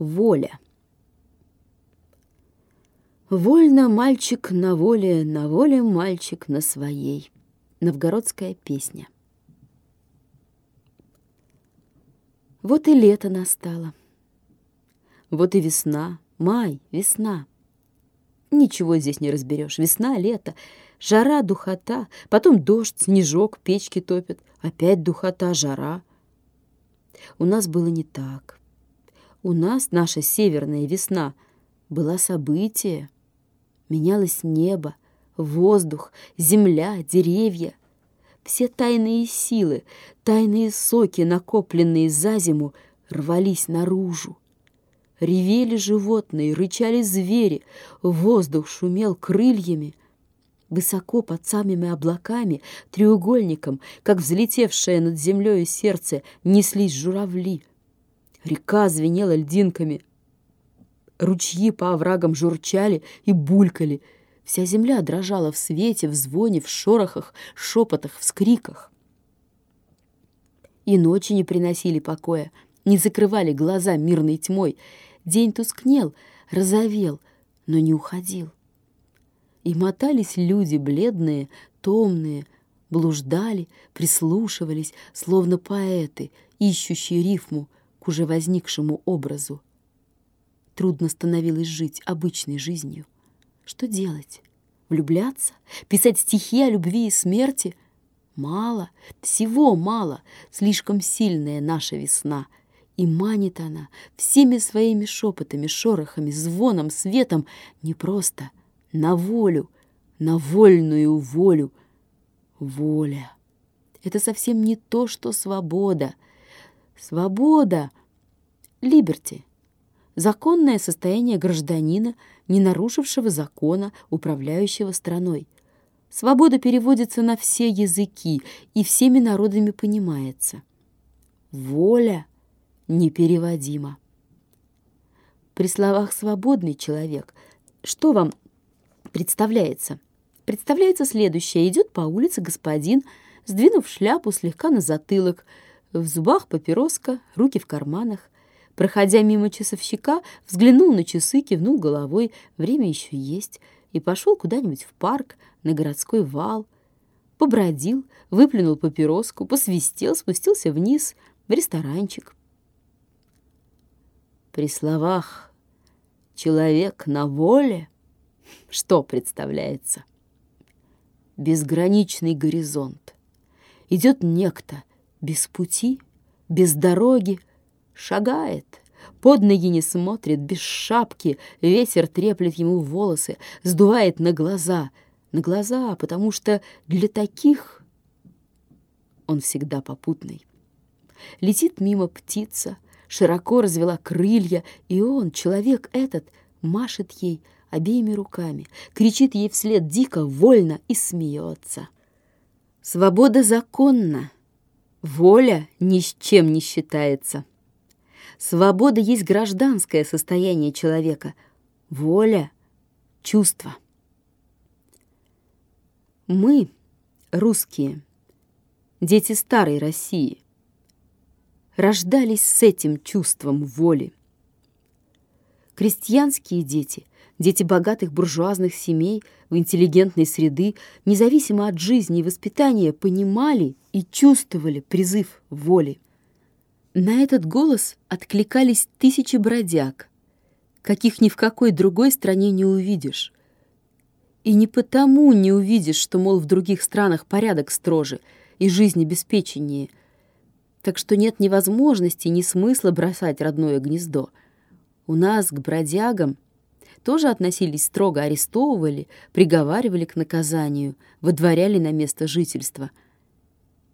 Воля. Вольно мальчик на воле, на воле мальчик на своей. Новгородская песня. Вот и лето настало. Вот и весна, май, весна. Ничего здесь не разберешь. Весна, лето, жара, духота, потом дождь, снежок, печки топят, опять духота, жара. У нас было не так. У нас наша северная весна была событие. Менялось небо, воздух, земля, деревья. Все тайные силы, тайные соки, накопленные за зиму, рвались наружу. Ревели животные, рычали звери, воздух шумел крыльями. Высоко под самыми облаками, треугольником, как взлетевшее над землей сердце, неслись журавли — Река звенела льдинками. Ручьи по оврагам журчали и булькали. Вся земля дрожала в свете, в звоне, в шорохах, шепотах, вскриках. И ночи не приносили покоя, не закрывали глаза мирной тьмой. День тускнел, розовел, но не уходил. И мотались люди бледные, томные, блуждали, прислушивались, словно поэты, ищущие рифму — к уже возникшему образу. Трудно становилось жить обычной жизнью. Что делать? Влюбляться? Писать стихи о любви и смерти? Мало, всего мало, слишком сильная наша весна. И манит она всеми своими шепотами, шорохами, звоном, светом не просто на волю, на вольную волю. Воля — это совсем не то, что свобода — Свобода, либерти, законное состояние гражданина, не нарушившего закона, управляющего страной. Свобода переводится на все языки и всеми народами понимается. Воля непереводима. При словах «свободный человек» что вам представляется? Представляется следующее. Идет по улице господин, сдвинув шляпу слегка на затылок – в зубах папироска, руки в карманах. Проходя мимо часовщика, взглянул на часы, кивнул головой, время еще есть, и пошел куда-нибудь в парк, на городской вал. Побродил, выплюнул папироску, посвистел, спустился вниз, в ресторанчик. При словах «человек на воле» что представляется? Безграничный горизонт. Идет некто — без пути, без дороги, шагает, под ноги не смотрит, без шапки, ветер треплет ему волосы, сдувает на глаза, на глаза, потому что для таких он всегда попутный. Летит мимо птица, широко развела крылья, и он, человек этот, машет ей обеими руками, кричит ей вслед дико, вольно и смеется. Свобода законна, Воля ни с чем не считается. Свобода есть гражданское состояние человека. Воля — чувство. Мы, русские, дети старой России, рождались с этим чувством воли. Крестьянские дети Дети богатых буржуазных семей в интеллигентной среды, независимо от жизни и воспитания, понимали и чувствовали призыв воли. На этот голос откликались тысячи бродяг, каких ни в какой другой стране не увидишь. И не потому не увидишь, что, мол, в других странах порядок строже и жизнь обеспеченнее, так что нет ни возможности, ни смысла бросать родное гнездо. У нас к бродягам — тоже относились строго, арестовывали, приговаривали к наказанию, выдворяли на место жительства.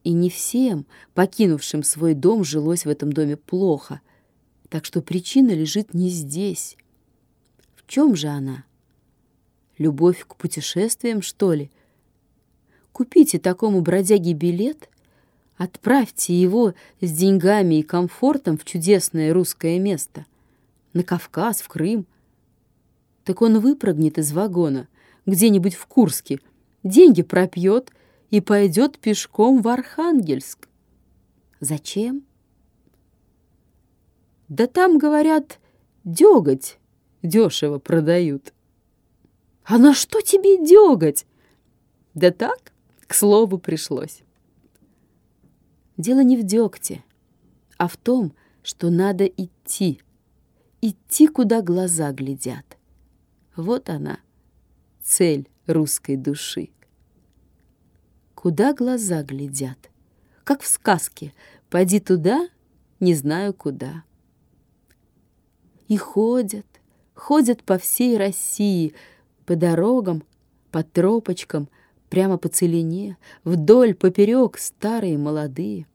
И не всем, покинувшим свой дом, жилось в этом доме плохо. Так что причина лежит не здесь. В чем же она? Любовь к путешествиям, что ли? Купите такому бродяге билет, отправьте его с деньгами и комфортом в чудесное русское место. На Кавказ, в Крым, так он выпрыгнет из вагона где-нибудь в Курске, деньги пропьет и пойдет пешком в Архангельск. Зачем? Да там, говорят, деготь дешево продают. А на что тебе деготь? Да так, к слову, пришлось. Дело не в дегте, а в том, что надо идти. Идти, куда глаза глядят. Вот она, цель русской души. Куда глаза глядят? Как в сказке. Пойди туда, не знаю куда. И ходят, ходят по всей России, по дорогам, по тропочкам, прямо по целине, вдоль, поперек, старые молодые.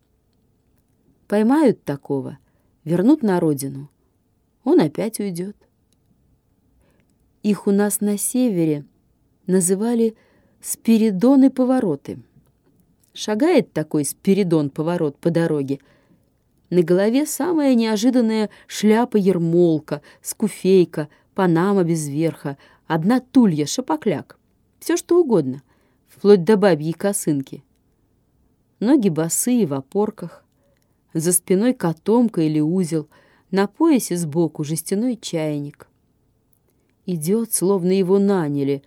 Поймают такого, вернут на родину, он опять уйдет. Их у нас на севере называли «спиридоны-повороты». Шагает такой спиридон-поворот по дороге. На голове самая неожиданная шляпа-ермолка, скуфейка, панама без верха, одна тулья, шапокляк. Все что угодно, вплоть до бабьей косынки. Ноги босые в опорках, за спиной котомка или узел, на поясе сбоку жестяной чайник. Идет, словно его наняли,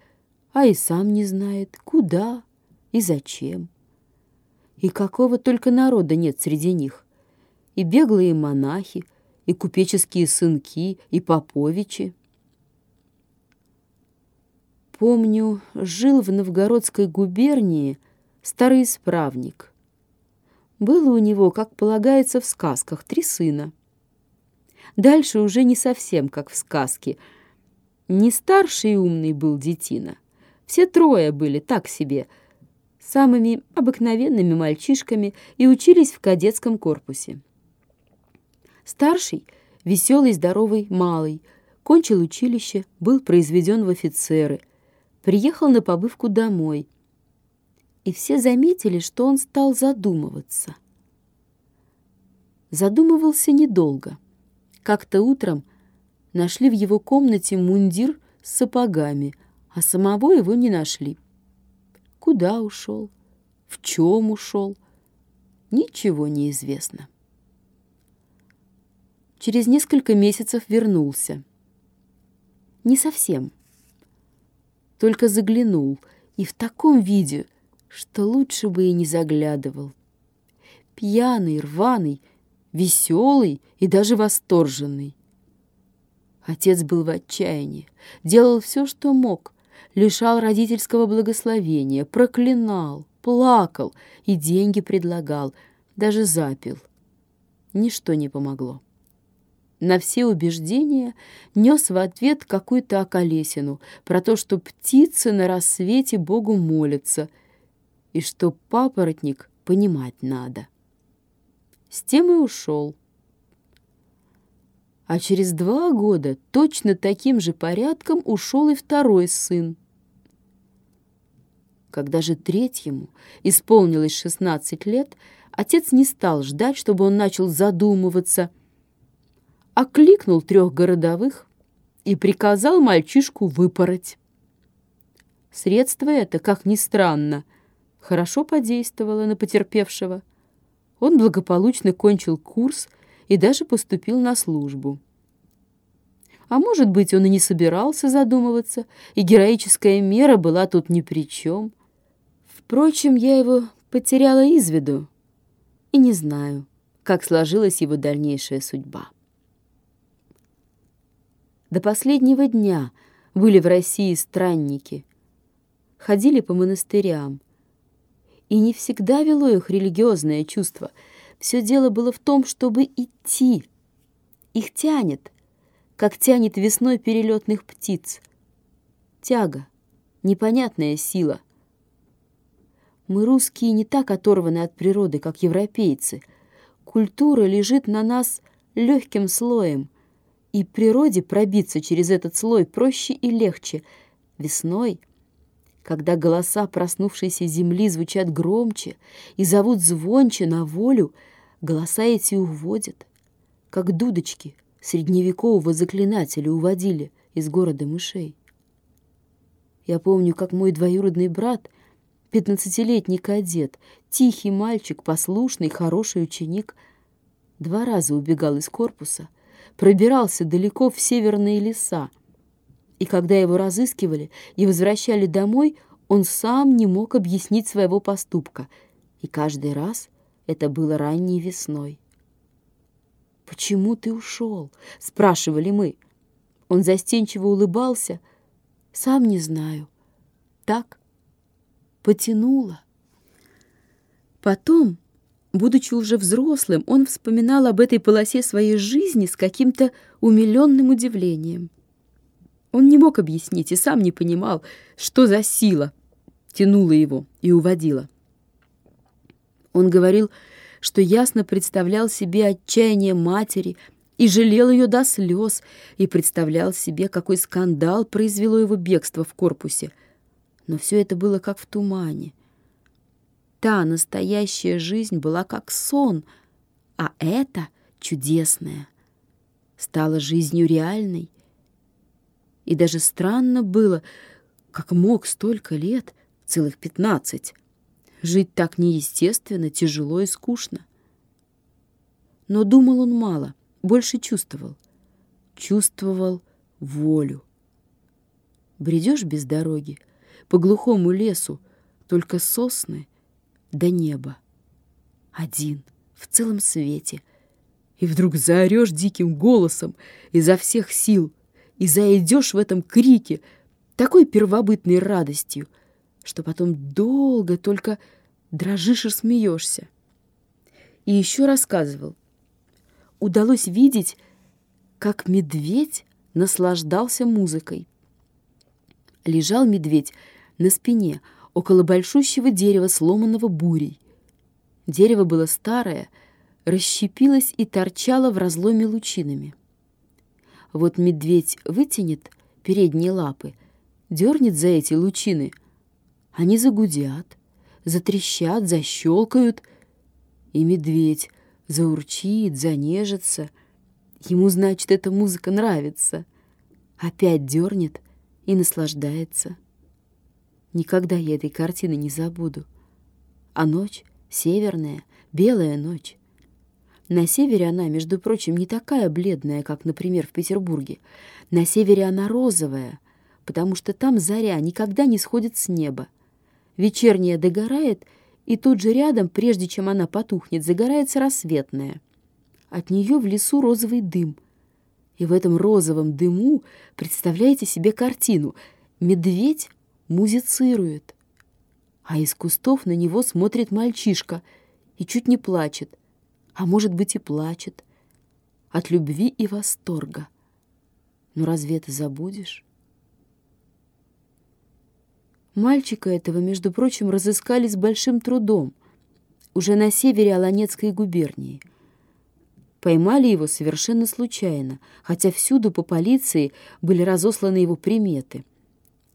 а и сам не знает, куда и зачем. И какого только народа нет среди них. И беглые монахи, и купеческие сынки, и поповичи. Помню, жил в Новгородской губернии старый исправник. Было у него, как полагается в сказках, три сына. Дальше уже не совсем как в сказке. Не старший и умный был детина. Все трое были так себе, самыми обыкновенными мальчишками и учились в кадетском корпусе. Старший, веселый, здоровый, малый, кончил училище, был произведен в офицеры, приехал на побывку домой. И все заметили, что он стал задумываться. Задумывался недолго. Как-то утром нашли в его комнате мундир с сапогами, а самого его не нашли. Куда ушел? В чем ушел? Ничего не известно. Через несколько месяцев вернулся. Не совсем. Только заглянул, и в таком виде, что лучше бы и не заглядывал. Пьяный, рваный, веселый и даже восторженный. Отец был в отчаянии, делал все, что мог, лишал родительского благословения, проклинал, плакал и деньги предлагал, даже запил. Ничто не помогло. На все убеждения нес в ответ какую-то околесину про то, что птицы на рассвете Богу молятся и что папоротник понимать надо. С тем и ушел. А через два года точно таким же порядком ушел и второй сын. Когда же третьему исполнилось шестнадцать лет, отец не стал ждать, чтобы он начал задумываться, окликнул трех городовых и приказал мальчишку выпороть. Средство это, как ни странно, хорошо подействовало на потерпевшего – он благополучно кончил курс и даже поступил на службу. А может быть, он и не собирался задумываться, и героическая мера была тут ни при чем. Впрочем, я его потеряла из виду и не знаю, как сложилась его дальнейшая судьба. До последнего дня были в России странники, ходили по монастырям, и не всегда вело их религиозное чувство. Все дело было в том, чтобы идти. Их тянет, как тянет весной перелетных птиц. Тяга, непонятная сила. Мы, русские, не так оторваны от природы, как европейцы. Культура лежит на нас легким слоем, и природе пробиться через этот слой проще и легче. Весной — когда голоса проснувшейся земли звучат громче и зовут звонче на волю, голоса эти уводят, как дудочки средневекового заклинателя уводили из города мышей. Я помню, как мой двоюродный брат, пятнадцатилетний кадет, тихий мальчик, послушный, хороший ученик, два раза убегал из корпуса, пробирался далеко в северные леса. И когда его разыскивали и возвращали домой, он сам не мог объяснить своего поступка. И каждый раз это было ранней весной. «Почему ты ушел?» — спрашивали мы. Он застенчиво улыбался. «Сам не знаю. Так потянуло». Потом, будучи уже взрослым, он вспоминал об этой полосе своей жизни с каким-то умиленным удивлением. Он не мог объяснить и сам не понимал, что за сила тянула его и уводила. Он говорил, что ясно представлял себе отчаяние матери и жалел ее до слез, и представлял себе, какой скандал произвело его бегство в корпусе. Но все это было как в тумане. Та настоящая жизнь была как сон, а эта, чудесная, стала жизнью реальной, и даже странно было, как мог столько лет, целых пятнадцать, жить так неестественно, тяжело и скучно. Но думал он мало, больше чувствовал. Чувствовал волю. Бредешь без дороги, по глухому лесу, только сосны до неба. Один, в целом свете. И вдруг заорешь диким голосом изо всех сил — и зайдешь в этом крике такой первобытной радостью, что потом долго только дрожишь и смеешься. И еще рассказывал. Удалось видеть, как медведь наслаждался музыкой. Лежал медведь на спине около большущего дерева, сломанного бурей. Дерево было старое, расщепилось и торчало в разломе лучинами. Вот медведь вытянет передние лапы, дернет за эти лучины. Они загудят, затрещат, защелкают, и медведь заурчит, занежится. Ему, значит, эта музыка нравится. Опять дернет и наслаждается. Никогда я этой картины не забуду. А ночь северная, белая ночь. На севере она, между прочим, не такая бледная, как, например, в Петербурге. На севере она розовая, потому что там заря никогда не сходит с неба. Вечерняя догорает, и тут же рядом, прежде чем она потухнет, загорается рассветная. От нее в лесу розовый дым. И в этом розовом дыму представляете себе картину. Медведь музицирует, а из кустов на него смотрит мальчишка и чуть не плачет — а может быть и плачет от любви и восторга. Но разве это забудешь? Мальчика этого, между прочим, разыскали с большим трудом, уже на севере Аланецкой губернии. Поймали его совершенно случайно, хотя всюду по полиции были разосланы его приметы.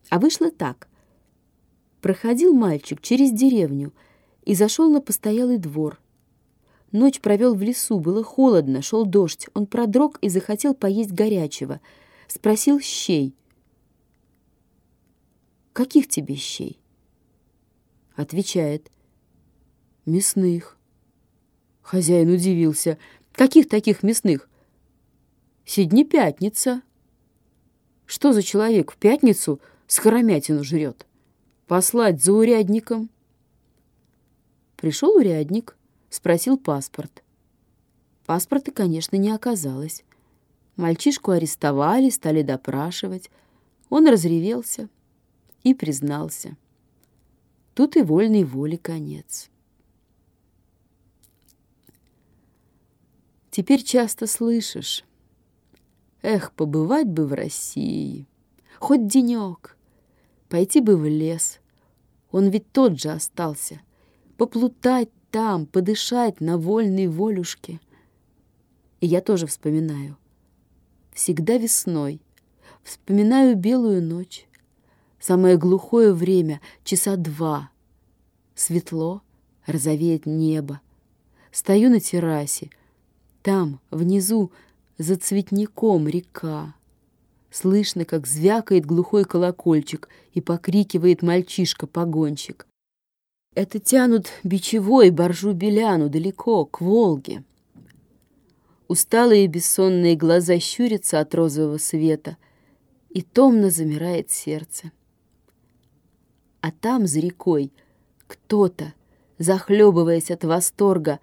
А вышло так. Проходил мальчик через деревню и зашел на постоялый двор — Ночь провел в лесу, было холодно, шел дождь. Он продрог и захотел поесть горячего. Спросил щей. «Каких тебе щей?» Отвечает. «Мясных». Хозяин удивился. «Каких таких мясных?» «Седни пятница». «Что за человек в пятницу скоромятину жрет?» «Послать за урядником». Пришел урядник спросил паспорт. Паспорта, конечно, не оказалось. Мальчишку арестовали, стали допрашивать. Он разревелся и признался. Тут и вольной воли конец. Теперь часто слышишь. Эх, побывать бы в России, хоть денек, пойти бы в лес. Он ведь тот же остался. Поплутать там, подышать на вольной волюшке. И я тоже вспоминаю. Всегда весной. Вспоминаю белую ночь. Самое глухое время, часа два. Светло, розовеет небо. Стою на террасе. Там, внизу, за цветником река. Слышно, как звякает глухой колокольчик и покрикивает мальчишка-погонщик. Это тянут бичевой боржу-беляну далеко, к Волге. Усталые бессонные глаза щурятся от розового света, и томно замирает сердце. А там, за рекой, кто-то, захлебываясь от восторга,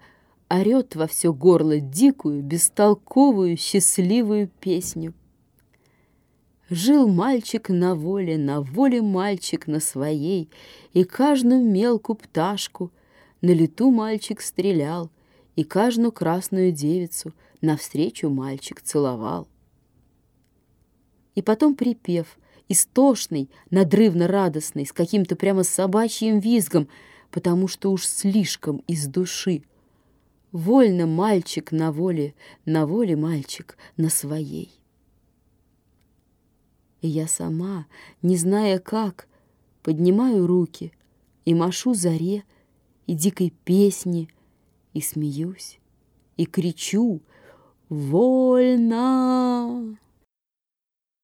орет во все горло дикую, бестолковую, счастливую песню. Жил мальчик на воле, на воле мальчик на своей, И каждую мелкую пташку на лету мальчик стрелял, И каждую красную девицу навстречу мальчик целовал. И потом припев, истошный, надрывно радостный, с каким-то прямо собачьим визгом, потому что уж слишком из души — Вольно мальчик на воле, на воле мальчик на своей. И я сама, не зная как, поднимаю руки и машу заре, и дикой песни, и смеюсь, и кричу «Вольно!»